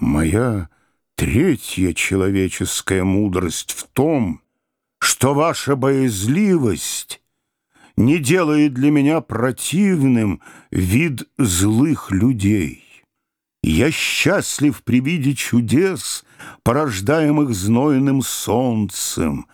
Моя третья человеческая мудрость в том, что ваша боязливость не делает для меня противным вид злых людей. Я счастлив при виде чудес, порождаемых знойным солнцем,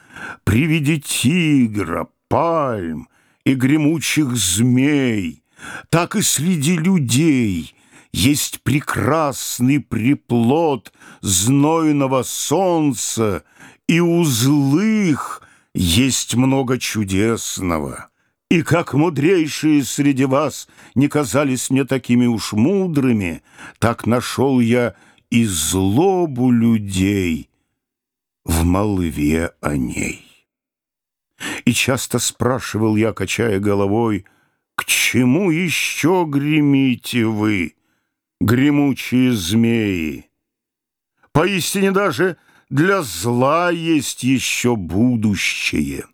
при виде тигра, пальм и гремучих змей, так и среди людей есть прекрасный приплод знойного солнца, и у злых есть много чудесного. И как мудрейшие среди вас не казались мне такими уж мудрыми, так нашел я и злобу людей в молве о ней. И часто спрашивал я, качая головой, «К чему еще гремите вы, гремучие змеи? Поистине даже для зла есть еще будущее»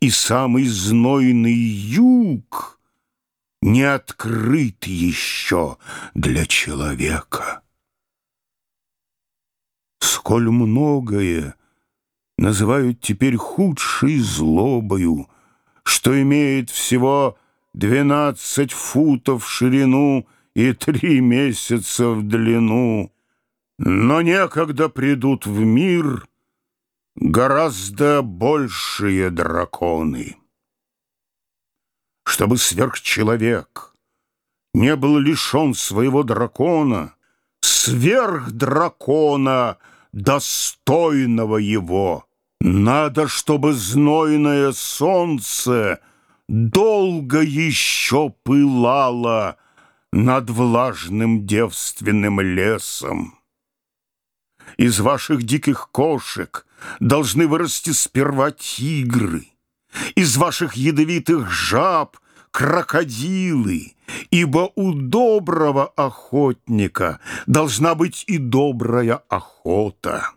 и самый знойный юг не открыт еще для человека. Сколь многое называют теперь худшей злобою, что имеет всего двенадцать футов ширину и три месяца в длину, но некогда придут в мир — гораздо большие драконы. Чтобы сверхчеловек не был лишен своего дракона, сверхдракона, достойного его, надо, чтобы знойное солнце долго еще пылало над влажным девственным лесом. Из ваших диких кошек должны вырасти сперва тигры, из ваших ядовитых жаб — крокодилы, ибо у доброго охотника должна быть и добрая охота.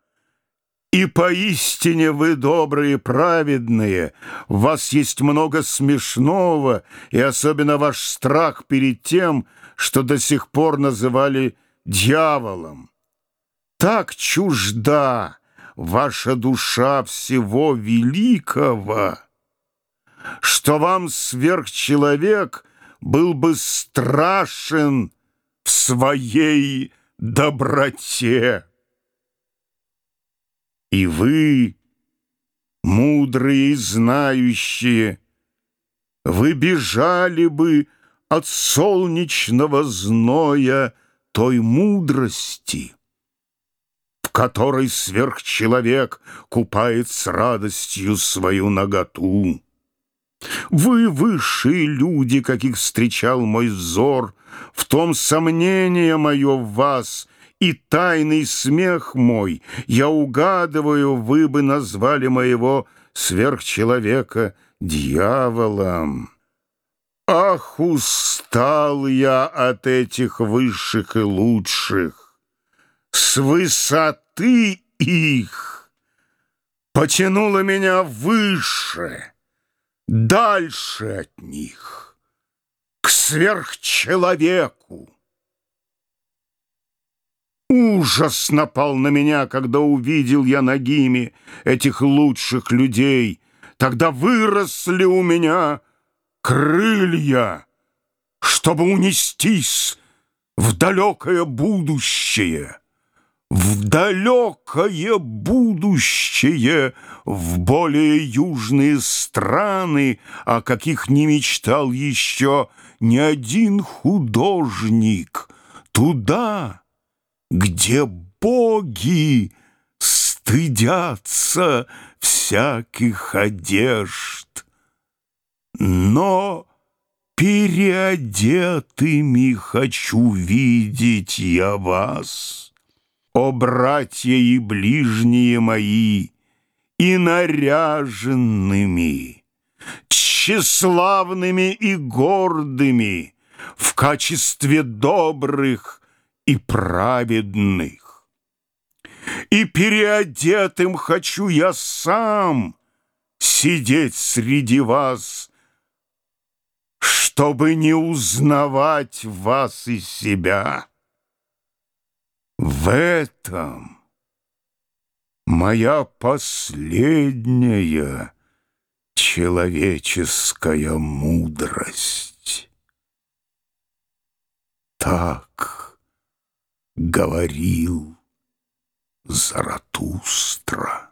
И поистине вы добрые, праведные, в вас есть много смешного, и особенно ваш страх перед тем, что до сих пор называли дьяволом. Так чужда ваша душа всего великого, что вам сверхчеловек был бы страшен в своей доброте. И вы, мудрые и знающие, вы бежали бы от солнечного зноя той мудрости, которой сверхчеловек купает с радостью свою наготу. Вы высшие люди, каких встречал мой взор, В том сомнение мое в вас и тайный смех мой, Я угадываю, вы бы назвали моего сверхчеловека дьяволом. Ах, устал я от этих высших и лучших! С высоты ты их потянула меня выше, дальше от них, к сверхчеловеку. Ужас напал на меня, когда увидел я ногими этих лучших людей. Тогда выросли у меня крылья, чтобы унестись в далекое будущее в далекое будущее, в более южные страны, о каких не мечтал еще ни один художник, туда, где боги стыдятся всяких одежд. Но переодетыми хочу видеть я вас. О, братья и ближние мои, и наряженными, тщеславными и гордыми, в качестве добрых и праведных. И переодетым хочу я сам сидеть среди вас, чтобы не узнавать вас и себя. В этом моя последняя человеческая мудрость. Так говорил Заратустра.